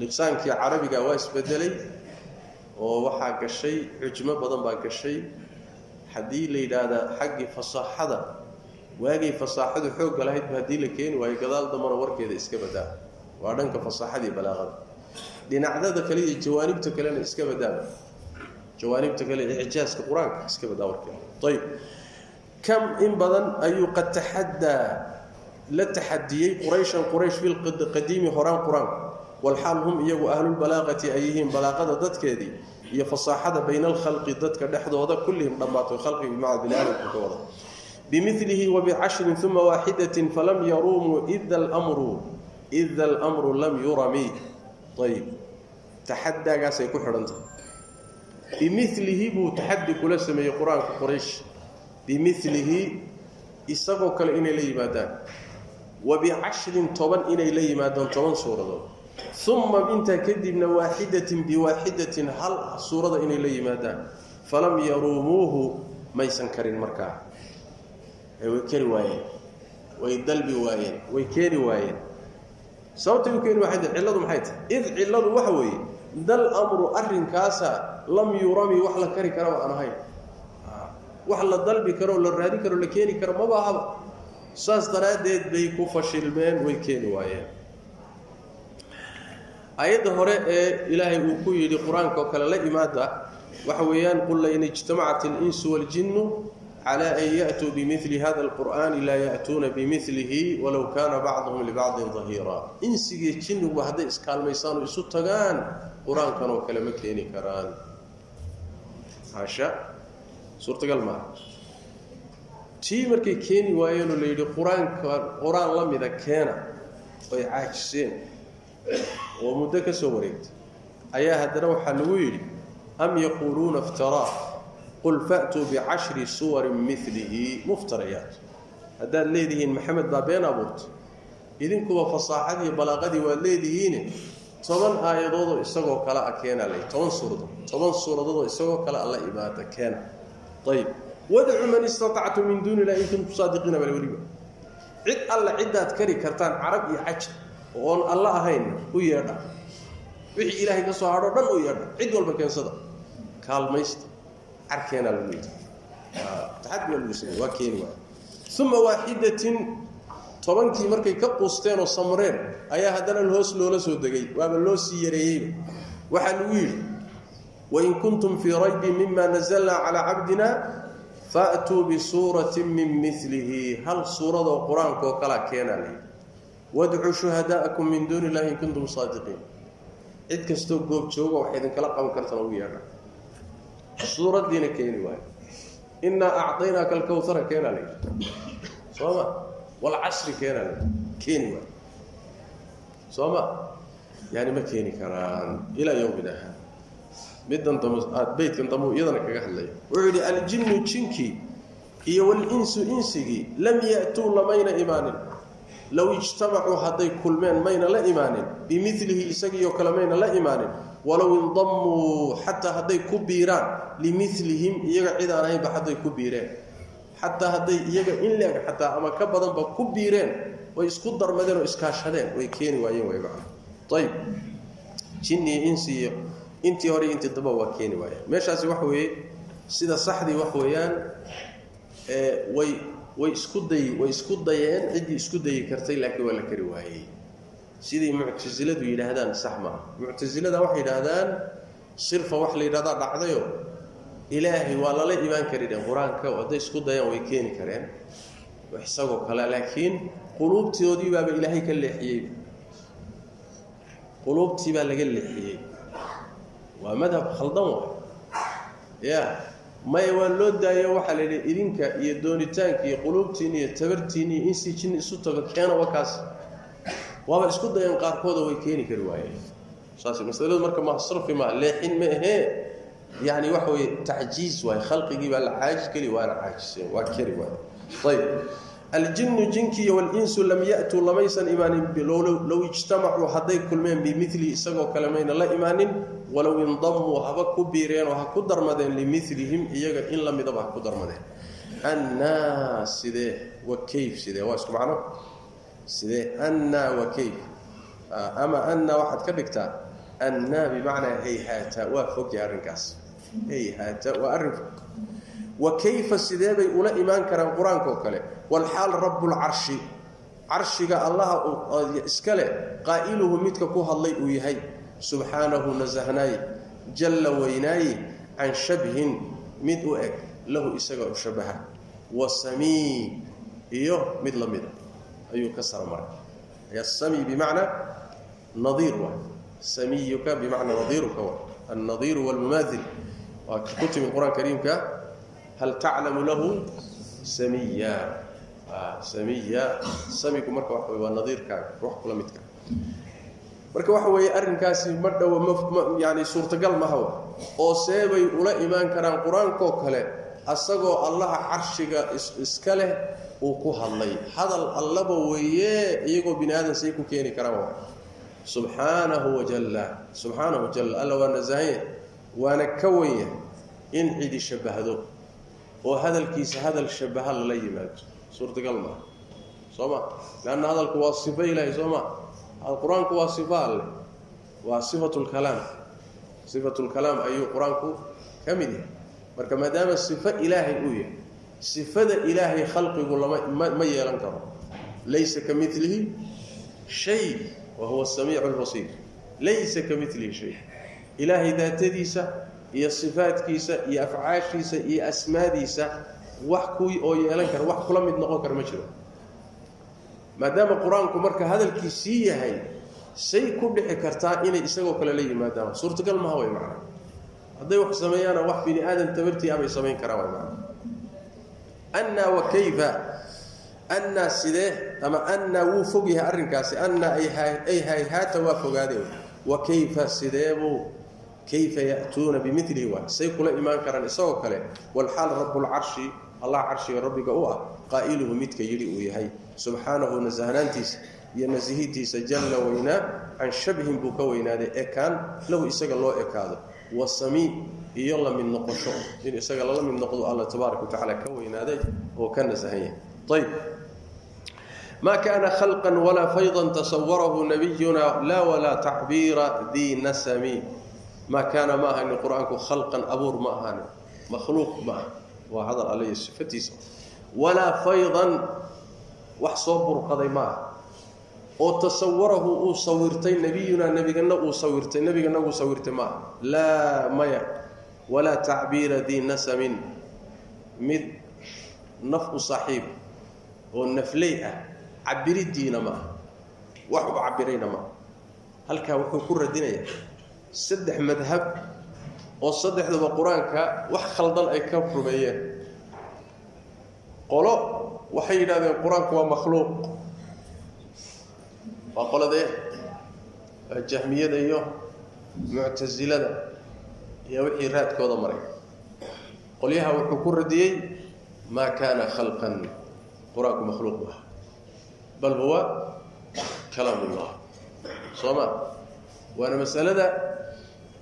Liqsaankii carabiga waa isbedelay oo waxaa gashay xujmo badan baa gashay haddii la yidhaahdaa xaggii fasaaxada waagay fasaaxadu xoogga lahaydba haddii la keeni waayo gadaal dambana warkeeda iska badaa. Waa dhanka fasaaxadii balaaqada. Dhinacdada kale iyo jawaanibta kalena iska badaaba jawaanibta kale icjaaska qur'aanka iska badaa warkeeda. Ayib kam in badan ayuu qad taxaddaa la taxadiyey qurayshan quraysh fi lqadiimi horaan qur'aanka. Walxaal hum iyagu ahlulbalaaqati ay yihiin balaaqada dadkeedii iyo fasaaxada bayna alkhalqi dadka dhexdooda kullihim dhammaatay khalqigi bimacna bini aadamku ka wada bimilihi wabicashrin uma waaxidatin falam yaruumuu ida almru ida almru lam yurami. Ayib taxadaagaasay ku xidhan tahay. Bimilihi buu taxadi kula sameeyey qur'aanka quraysh. Bimilihi isagoo kale inay la yimaadaan. Wabicashrin toban inay la yimaadaan toban suuradood uma intaa kadibna waaxidatin biwaaxidatin hal suurada inay la yimaadaan. Falam yaruumuuhu maysan karin markaa. Way keri waayeen. Way dalbi waayeen. Way keeni waayeen. Sababtay u keeni waay cilladu maxay tahay? Id cilladu waxa weeye dal amru arrinkaasa lam yurami wax la kari karaba aan ahayn. Wax la dalbi karoo la raadi karoo la keeni karo maba ahaba saas daraaddeed bay ku fashilmeen way keeni waayeen ayadda hore ee ilaahay uu ku yidhi qur-aanka oo kale la imaada waxa weeyaan qul lain ijtamacat اlinsu waاljinu cala an ya'tuu bimili hada اlqur'ani laa ya'tuuna bimilihi walow kana bacduhum libacdin dahiira insigii jinniguba hadday iskaalmaysaan oo isu tagaan qur-aankan oo kale ma keeni karaan haasha suurtagal maaha tii markay keeni waayeenoo la yidhi qur-aanka qur-aan la mida keena oy caajiseen oo muddo ka soo wareegtay. Ayaa haddana waxaa lagu yidhi am yaquuluuna iftaraa qul fa'tuu bicashri suwarin milihi muftarayaat haddaad leedihiin maxamed baa been abuurtay. Idinkuba fasaaxadii balaaqadii waad leedihiine. Toban aayadoodoo isagoo kale a keena lay. Toban suuradood. Toban suuradoodoo isagoo kale a la imaada keena. Ayib wadcu man istatactum min duuni illahi in kuntum saadiqiina bal weliba. Cid alla ciddaad kari kartaan carab iyo cajab oon alla ahayn u yeedha. Wixii ilaahay ka soo hadho dhan u yeedha. Cid walba keensada. Kaalmaysta. Carkeenaa lagu yidhi taxadi baa lagu samey waa keeni waaya. Uma waaxidatin tobankii markay ka quusteen oo samreen ayaa haddana hoos loola soo degay. Waaba loo sii yareeyeyba waxaa lagu yidhi wain kuntum fii raybin mima nazalnaa calaa cabdina faatuu bisuuratin min milihi hal suuradoo qur'aanka oo kalaa keenaa layidhi wadcuu shuhadaa'akum min duuni illahi in kuntum saadiqiin. Cid kastoo goob jooga wax idinkala qaban kartana ugu yeedha suuraddiina keeni waayo. Innaa acطaynaaka alkawhara keenaa layidhi soo ma walcasri keenaa layidhi keeni waayo. Soo ma yani ma keeni karaan. Ilaa yowmina haada middan dambe aad beydkan dambe iyadana kaga hadlaya. Wuxuu yidhi aljinnu jinkii iyo walinsu insigii lam ya'tuu lamayna imaanin low ijtamacuu hadday kulmeen mayna la imaanin bimilihi isagiioo kale mayna la imaanin walow indamuu xataa hadday ku biiraan limilihim iyaga cid aan ahaynba hadday ku biireen xataa hadday iyaga in leeg xataa ama ka badanba ku biireen way isku darmadeen oo iskaashadeen way keeni waayeen way macna ayib jinni iyo insi iyo intii hore intii damba waa keeni waayeen meeshaasi waxa weeye sida saxdii wax weeyaan way way isku day way isku dayeen ciddii isku dayi kartay laakiin waa la kari waayey. Siday muctasiladu yidhaahdaan sax maaha muctasilada waxay yidhaahdaan sirfa wax la yidhahdaa dhacdayo ilaahay waa lala imaan kari dheen qur'aanka hadday isku dayaan way keeni kareen. Isagoo kale laakiin quluubtoodii baaba ilaahay ka leexiyey. Quluubtii baa laga leexiyey. Waa madhab khaldan wa ya maya waa loo daayo waxaa la yidhi idinka iyo doonitaanka iyo quluubtiini iyo tabartiini iyo insii jin isu tago keena wakaas. Waaba isku dayeen qaarkooda way keeni kari waayeen. Saas masaladu marka masrafi ma leexin ma ahee yani waxa weye tacjiiz waay khalqigii baa la caajis keli waana caajiseen waa keri waay. Ayb aljinu jinkiiy walinsu lam yatuu lamaysan imaanin low ijtamacuu hadday kulmeen bimili isagoo kale mayna la imaanin walow indamuu haba ku biireen oo ha ku darmadeen limilihim iyaga in la midaba ha ku darmadeen. Annaa sidee? Wa kayf sidee? Waa isku macno? Sidee? Annaa wa kayf. Ama annaa waxaad ka dhigtaa? Annaa bimacnaa hayhaata. Waa fogya arrinkaas. Hayhaata waa arrin wa kayfa sidee bay ula imaan karaan qur'aankaoo kale? Walxaal rabbulcarshi carshiga allaha iska leh qaa'iluhu midka ku hadlay uu yahay subxaanahu nasahnaaye jalla weynaaye can shabhin mid u eg lahu isaga u shabaha wa samii iyo mid la mida ayuu ka saramaray yasami bimacnaa nadiir waay samiyuka bimacnaa nadiiruka waay annadiiru walmumaadil waa ku timi qur'aan kariimka hal taclamu lahu samiya samiya samigu marka wey waa nadiirkaaga wax kula midka marka waxa weeye arrinkaasi ma dhowo ma yani suurtagal mahawa oo seebay ula imaan karaan qur'aankoo kale asagoo allaha carshiga iska leh uu ku hadlay. Hadal allaba weeye iyagoo bini aadan say ku keeni karaan subxaanahu wajalla subxaanahu wajalla alla waa nasahanya waana ka wenya in cidi shabahdo oo hadalkiisa hadal shabaha lala yimaado suurtagal maaha soo ma? Leanna hadalku waa sifo ilaahay soo ma qur'aanku waa sifo alleh waa sifatulkalaam sifatulkalaam ayuu qur'aanku ka mid yahay. Marka maadaama sifo ilaahay uu yahay sifada ilaahay khalqigu lama ma yeelan karo. Laysa ka milihi shay wa huwa samiicu lbasiir laysa ka milihi shay. Ilaahay daatadiisa iyo sifaadkiisa iyo afcaashiisa iyo asmaadiisa wax kuwii oo yeelan kara wax kula mid noqon kara ma jiro maadaama qur'aanku marka hadalkiisii yahay say ku dhici kartaa inay isagoo kale la yimaadaan. Suurtagal maha way macna. Hadday wax sameeyaana wax bini aadam tabartii abay samayn karaan way macna. Annaa wa kayfa? Annaa sidee? Ama annaa wuu fog yahay arrinkaasi? Annaa ay hayhaata waa fogaadeen wa kayfa sideebuu kayfa ya'tuuna bimilihi waa say kula imaan karaan isagoo kale. Walxaal rabbulcarshi allah carshiga rabbiga u ah qaa'iluhu midka yidhi uu yahay. Subxaanahu nasahnaantiisa iyo nasihidiisa jalla weynaa can shabhin buu ka weynaaday ekaan lahu isaga loo ekaado. Wa samii iyo la mid noqosho. In isaga lala mid noqdo alla tabaaraka watacaala ka weynaaday oo ka nasahan yahay. Ayb ma kaana khalqan walaa faydan tasawarahu nabiyuna laa walaa tacbiira dii nasami. Ma kaana ma ahanin qur'aanku khalqan abuur ma ahaanin makhluuq ma aha waa hadal alle sifatiisa. Walaa faydan wax soo burqaday ma aha oo tasawarahu uu sawirtay nebiyunaa nebigana uu sawirtay nebigana uu sawirtay ma aha laa maya walaa tacbiira dii nasamin. Mid naf u saaxiib oo nafley ah cabiridiina ma aha wax u cabirayna maaha. Halkaa wuxuu ku radinayaa saddex madhab oo saddexdaba qur'aanka wax khaldan ay ka rumeeyeen. Qolo waxay yidhahdeen qur'aanku waa makhluuq. Waa qoladee jahmiyada iyo muctasilada iyo wixii raadkooda maray. Qolyaha wuxuu ku radiyey maa kaana khalqan. Qur'aanku makhluuq maaha bal huwa kalaam ullah soo ma? Waana masalada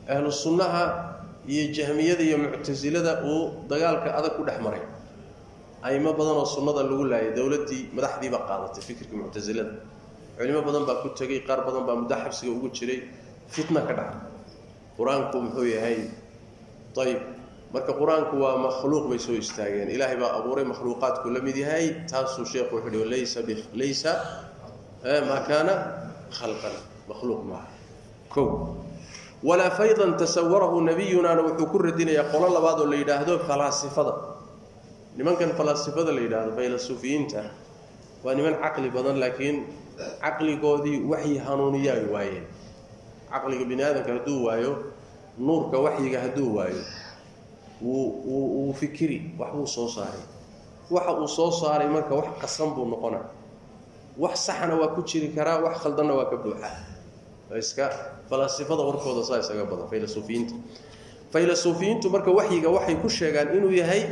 ahlu sunnaha iyo jahmiyada iyo muctasilada uu dagaalka adag ku dhex maray. Aymo badan oo sunnada lagu laayay dowladdii madaxdiiba qaadatay fikirka muctasilada. Culimo badan baa ku tegey qaar badan baa muddo xabsiga ugu jiray fitna ka dhacay qur'aanku muxuu yahay ayb marka qur'aanku waa makhluuq bay soo istaageen. Ilaahay baa abuuray makhluuqaadku la mid yahay taasuu sheekhu wuxuu hi laysa laysa maa kaana khalqan. Makhluuq maaha. Kow walaa faydan tasawarahu nabiyunaana wuxuu ku radinayaa qolo labaad oo la yidhaahdo falaasifada. Nimankan falaasifada la yidhaahdo faylasuufiyiinta waa niman caqli badan laakiin caqligoodii waxyi hanuuniya ay waayeen caqliga bini aadamka hadduu waayo nuurka waxyiga hadduu waayo wuu wuu fikiri waxbuu soo saaray. Waxa uu soo saaray marka wax qasan buu noqona wax saxna waa ku jiri karaa wax khaldanna waa ka buuxaa iska falaasifada warkooda saa isaga badan faylasuufiyiinta faylasuufiyiintu marka waxyiga waxay ku sheegaan inuu yahay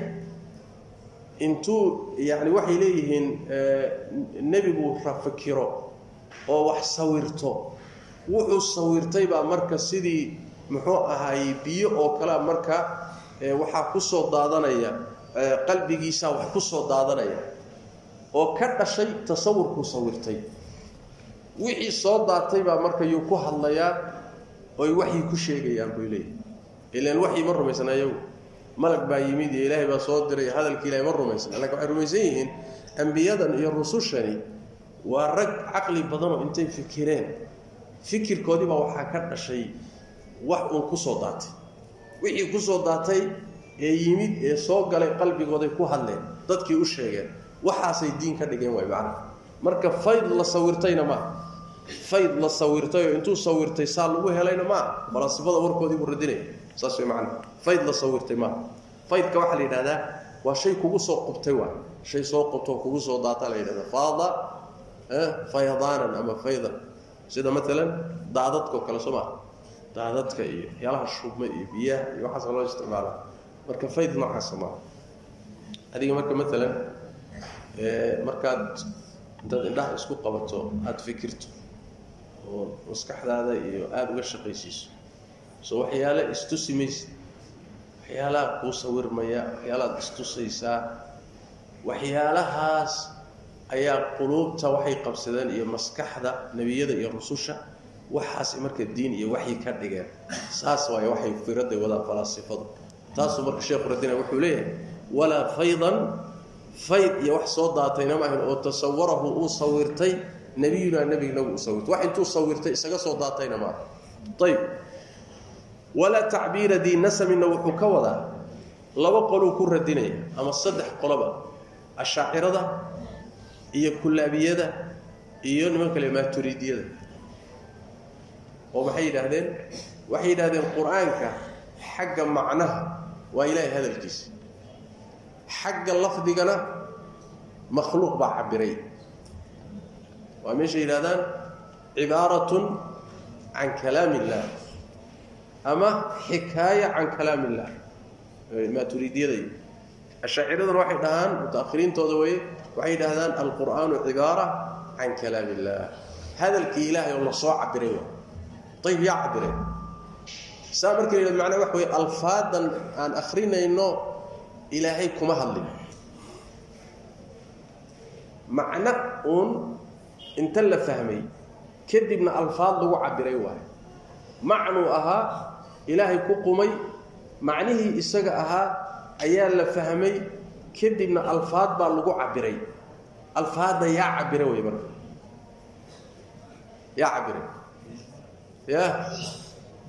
intuu yani waxay leeyihiin nebigu rafakiro oo wax sawirto. Wuxuu sawirtay baa marka sidii muxuu ahaayey biyo oo kalea marka waxaa ku soo daadanaya qalbigiisaa wax ku soo daadanaya. Oo ka dhashay tasawurkuu sawirtay wixii soo daatay baa marka yuu ku hadlayaa oy waxyi ku sheegayaan bay leeyihiin ilaan waxyi ma rumaysana iyagu? Malag baa yimid iyo ilaahay baa soo diray hadalki ilahay ma rumaysana laakiin waxay rumaysan yihiin ambiyadan iyo rusushani waa rag caqli badanoo intay fikireen. Fikirkoodiibaa waxaa ka dhashay wax uun ku soo daatay. Wixii ku soo daatay ee yimid ee soo galay qalbigooday ku hadleen dadkii u sheegeen waxaasay diin ka dhigeen way macna. Marka fayd la sawirtayna maaha fayd la sawirtayoo intuu sawirtay saa lagu helayna maaha falaasifada warkoodii buu radinaya saas way macna. Fayd la sawirtay maaha faydka waxaa la yidhahdaa waa shay kugu soo qubtay waa. Shay soo qubtoo kugu soo daataa la yidhahda faada faydaanan ama faydan sida maalan daadadkao kale soo maaha daadadka iyo waxyaalaha shubma iyo biyaha iyo waxaasa loo isticmaala. Marka fayd noocaasa maaha adiga marka maalan markaad intaad indhaha isku qabato aada fikirto oo maskaxdaada iyo aada uga shaqaysiiso. Soo waxyaala istusi maysid waxyaalaha kuu sawirmaya waxyaalaad istusaysaa waxyaalahaas ayaa quluubta waxay qabsadeen iyo maskaxda nebiyada iyo rususha waxaas marka diin iyo waxyi ka dhigeen. Saas waay waxay firaday wadaan falaasifadu. Taasuu marka sheekhu radina wuxuu leeyahay walaa faydan fayd iyo wax soo daatayna maahan oo tasawarahu uu sawirtay nebiyunaa nebignagu u sawirtay. Wax intuu sawirtay isaga soo daatayna maaha ayb walaa tacbiira diinasamina wuxuu ka wadaa laba qoluu ku radinaya ama saddex qoloba. Ashaacirada iyo kulaabiyada iyo niman kale maaturidiyada oo maxay yidhaahdeen? Waxay yidhahdeen qur'aanka xagga macnaha waa ilaahay hadalkiisa. Xagga lafdigana makhluuq baa cabiray waa meeshay yidhahdaan cibaaratun can kalaam illah ama xikaaya can kalaam illah maaturidiyada ashaaciraduna waxay dhahaan mutaahiriintooda weye waxay yidhaahdaan alqur'aanu cibaara can kalaam illah hadalkii ilaahay oo cabiray ayb yaa cabireen saa marka la yhahdo macnaa wey alfaadan aan akrinayno ilaahay kuma hadlin. Macno uun inta la fahmay kadibna alfaad lagu cabiray waayo macnuu ahaa ilaahay ku qumay macnihii isaga ahaa ayaa la fahmay kadibna alfaad baa lagu cabiray. Alfaadda yaa cabira wey marka. Yaa cabiray. Ya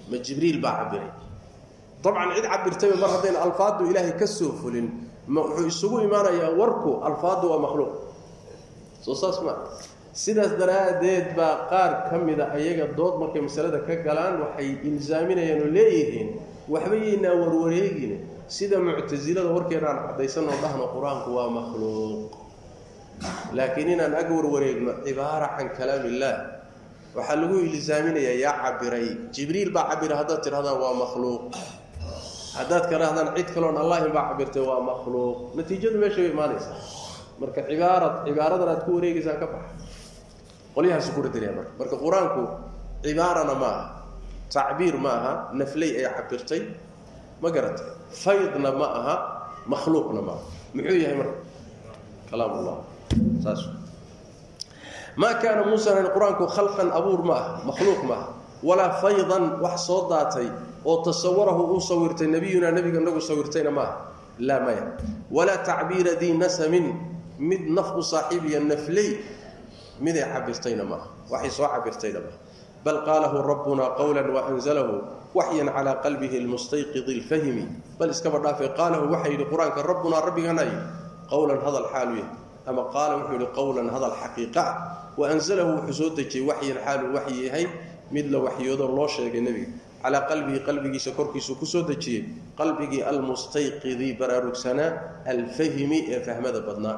ma jibriil baa cabiray. Dabcan cid cabirtayba mar haddayna alfaaddu ilaahay ka soo fulin ma wuxuu isugu imaanayaa warku alfaaddu waa makhluuq. Soo saas ma sidaas daraaddeed baa qaar ka mida ayaga dood markay masalada ka galaan waxay ilsaaminayaan oo leeyihiin waxba yaynaa warwareegin sida muctasilada warkeena aan caddaysanoo dhahno qur'aanku waa makhluuq. Laakiin inaan ag warwareegno cibaara can kalaam illaah waxaa lagu ilsaaminayaa yaa cabiray jibriil baa cabira haddaad tidhahdaan waa makhluuq. Haddaad kadhahdaan cid kaloon allahin baa cabirtay waa makhluuq. Natiijadu meesha bay imaanaysaa. Marka cibaarad cibaaradan aad ku wareegaysaan ka baxa qolyahaasu ku radinaya marka marka qur'aanku cibaarana ma aha. Tacbiir ma aha. Nafley ay cabirtay ma garatay faydna ma aha. Makhluuqna ma aha. Muxuu yahay marka? Kalaam ullah saas. Maa kaana muusan qur'aanku khalqan abuur ma aha. Makhluuq ma aha. Walaa faydan wax soo daatay oo tasawarahu uu sawirtay nebiyunaa nebiga nagu sawirtayna maaha laa maya. Walaa tacbiira dii nasamin. Mid naf u saaxiibiya nafley miday cabirtayna maaha waxay soo cabirtayna maaha bal qaalahu rabbuna qawla waanzalahu waxyan calaa qalbihi lmustayqidi lfahimi bal iskaba dhaafay qaalahu waxa yidhi qur'aanka rabbunaa rabbigana qowlan hadal xaalu yahay. Ama qaala wuxuu yidhi qowlan hadal xaqiiqa ah. Waanzalahu wuxuu soo dejiyey waxyan xaalu waxyi yahay mid la waxyoodo loo sheegay nebiga. Calaa qalbihi qalbigiisa korkiisuu ku soo dejiyey qalbigii almustayqidi baraarugsanaa alfahimi ee fahmada badnaa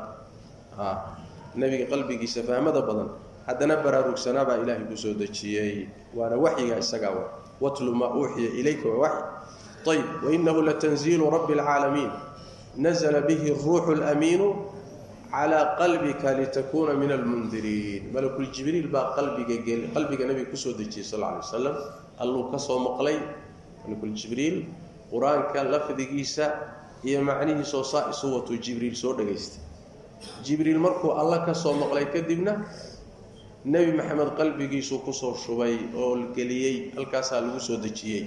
nebiga qalbigiisa fahmada badan haddana baraarugsanaa baa ilaahay ku soo dejiyey. Waana waxyiga isagaa wa watlu maa uuxiya ilayka waa waxy ayb wainahu latanziilu rabbi اlcaalamiin nazla bihi ruuxu اlamiinu calaa qalbika litakuuna min almundiriin. Malakuljibriil baa qalbiga qalbiga nebiga ku soo dejiyey sal lay wasalam alluu ka soo maqlay malakuljibriil qur'aanka lafdigiisa iyo macnihiisoo saa isu watuu jibriil soo dhagaystay jibriil markuu alla ka soo maqlay kadibna nebi maxamed qalbigiisuu ku soo shubay oo geliyey halkaasaa lagu soo dejiyey.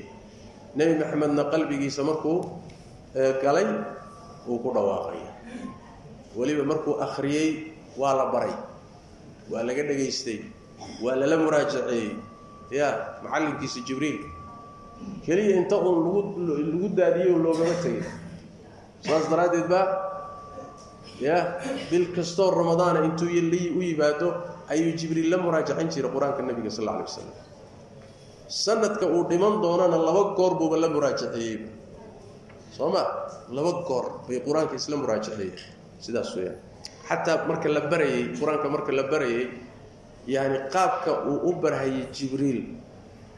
Nebi maxamedna qalbigiisa markuu galay wuu ku dhawaaqay. Weliba markuu akhriyey waa la baray waa laga dhegaystay waa lala muraajaceeyey ya macallinkiisa jibriil keliya inta uun lagu lagu daadiyey oo loogama tegay saas daraaddeed baa ya bil kastoo ramadaana intuu u yimaado ayuu jibriil la muraajacin jiray qur'aanka nebiga sal alay wasalam sanadka uu dhiman doonana laba goor buuba la muraajaceeyey soo ma laba goor bay qur'aanka isla muraajaceeyeen sidaas weyaan xataa marka la barayey qur'aanka marka la barayey yani qaabka uu u barhayay jibriil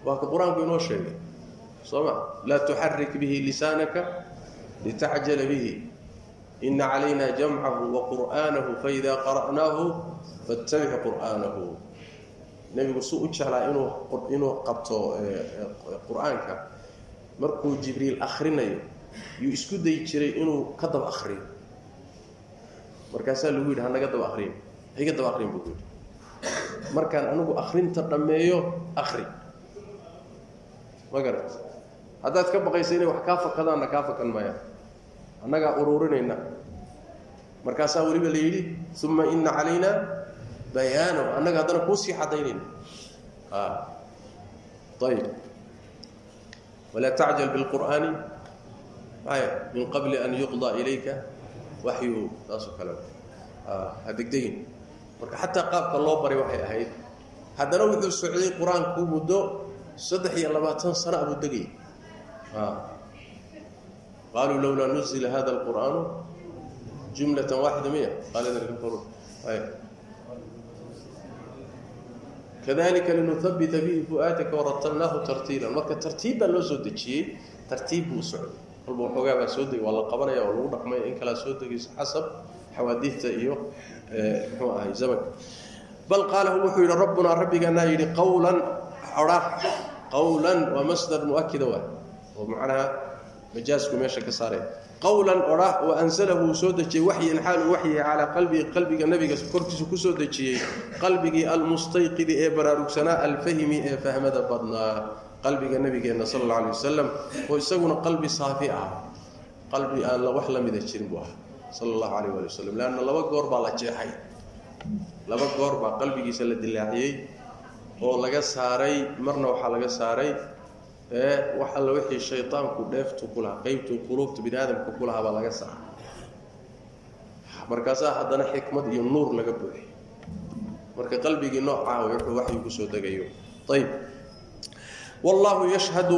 waa ka qur'aanku inoo sheegay. Soo ma laa tuxarik bihi lisaanaka litacjala bihi ina calayna jamcahu waqur'aanahu faida qara'naahu fattabic qur'aanahu nebigu su u jeclaa inuu inuu qabto qur'aanka markuu jibriil akhrinayo yuu isku dayi jiray inuu ka daba akriyo markaasaa lagu yidhi hanaga daba akriyin iga daba akriyin buu yidhi markaan anigu akrinta dhammeeyo akri ma garat haddaad ka baqaysa inay wax kaa fakadaanna kaa fakan maayaan annagaa uruurinayna markaasaa weliba la yidhi uma ina calaynaa bayaano. Annaga haddana kuusii cadaynayna ayb walaa tacjal biاlqur'aani y min qabli an yuqda ilayka waxyu saasoo kale ha degdegin. Marka xataa qaabka loo baray waxay ahayd haddana wuxuu socday qur'aanku muddo saddex iyo labaatan sana abuu degay qaluu lowlaa nuzila hada اlqur'aanu jumlata waaxida miya kadalika linuhabita bihi fu'aadaka waratalnaahu tartiila marka tartiib baa loo soo dejiyey tartiib buu socday walba waxoogaa baa soo degay waa la qabanaya oo lagu dhaqmaya in kalaa soo degayso xasab xawaadiidta iyo muxuu ahay zamanka bal qaalahu wuxuu yidhi rabbunaa rabbiganaa yidhi qawlan odha qawlan waa masdar muakida waa oo macnaha majaasku meesha ka saaraya qawlan odha wa anzalahu uu soo dejiyey waxyan xaal uu waxyay calaa qalbihi qalbiga nabiga korkiisu ku soo dejiyey qalbigii almustayqidi ee baraarugsanaa alfahimi ee fahmada badnaa. Qalbiga nabigeenna sala alla alay wasalam oo isaguna qalbi saafi ah. Qalbi aan wax la mida jirin buu ahaa sala allahu calayh waali wasalam leanna laba goor baa la jeexay. Laba goor baa qalbigiisa la dilaaciyey oo laga saaray marna waxaa laga saaray wax alla wixii shaydaanku dheeftu ku lahaa qeybtuu quluubta bini aadamka ku lahaa baa laga saaray markaasaa haddana xikmad iyo nuur laga buuxiyey marka qalbigii noocaa wuxuu waxyu kusoo degayo ayb والله يشهد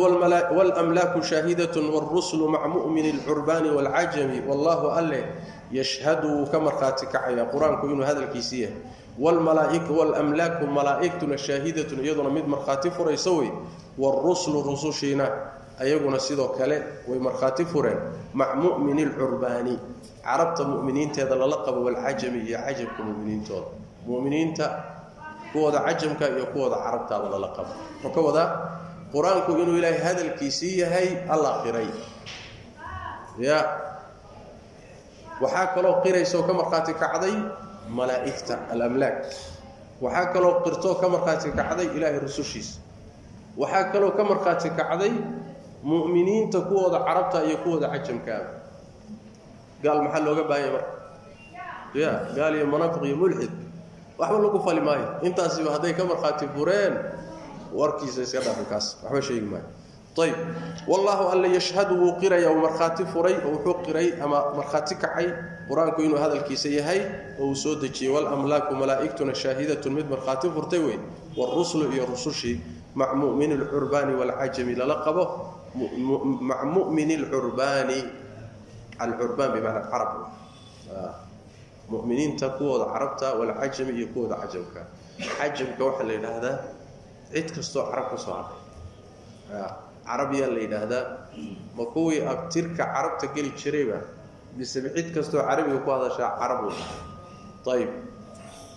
والأملاك شاهدة والرسل مع مؤمن العربان والعجم والله أله يشهد كما خاتك عيا قرآن كينو هذا الكيسية والملائكة wlmlaaku malaa'igtuna shaahidatun iyaduna mid markhaati furaysa wey. wاruslu rusushiina ayaguna sidoo kale way markhaati fureen mac mumini lcurbaani carabta muminiinteeda lala qabo walcajami iyo cajabka muminiintooda muminiinta kuwooda cajamka iyo kuwooda carabtaada lala qabo wuxuu wadaa qur'aanku inuu ilaahay hadalkiisii yahay alla qiray ya waxaa kaloo qiraysa qiraysoo ka markhaati kacday malaa'igta alamlaak. Waxaa kaloo qirtoo ka markhaati kacday ilaahay rusushiisa. Waxaa kaloo ka markhaati kacday mu'miniinta kuwooda carabta iyo kuwooda cajamkaaba gaal maxaa looga baahanya marka? Ya gaal iyo manaafiq iyo mulxid waxba lagu fali maayo. Intaasiba hadday ka markhaati fureen warkiisa iska dhaafay kaas waxba sheegi maayo ayb wallaahu alla yashhadu wuu qiraya uu markhaati furay oo wuxuu qiray ama markhaati kacay qur'aanku inuu hadalkiisa yahay oo uu soo dejiyey walamlaaku malaa'igtuna shaahidatun mid markhaati furtay wey waalrusulu iyo rusushii mac mu'mini alcurbaani waalcajami lala qabo. Mac mu'mini alcurbaani alcurbaan bimacna carab. Muminiinta kuwooda carabta walcajami iyo kuwooda cajamka. Cajamka waxaa la yidhaahdaa cid kastoo carab ka soo hadhay carabiyaa la yidhaahdaa ma kuwii abtirka carabta geli jirayba mise cid kastoo carabiga ku hadashaa carab ayib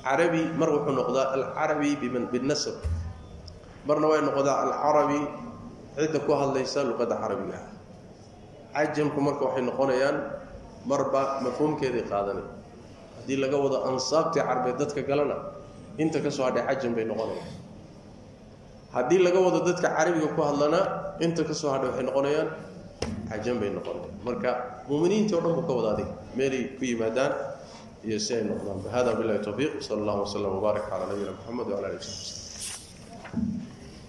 carabi mar wuxuu noqdaa alcarabi binasab. Marna way noqdaa alcarabi cidda ku hadlaysa luqadda carabiga. Ah cajamku marka waxay noqonayaan marba mafhuumkeeday qaadanay. Haddii laga wado ansaabtii carbeed dadka galana inta ka soo hadhay cajam bay noqonayaan haddii laga wado dadka carabiga ku hadlana inta ka soo hadhay waxay noqonayaan cajam bay noqonayaan. Marka muminiintii o dhan buu ka wada meelay ku yimaadaan iyo si ay noqdaan. Hada bilahi towfiiq sal allahu waslm wbaarak calaa nabiyina mxamed wala ali w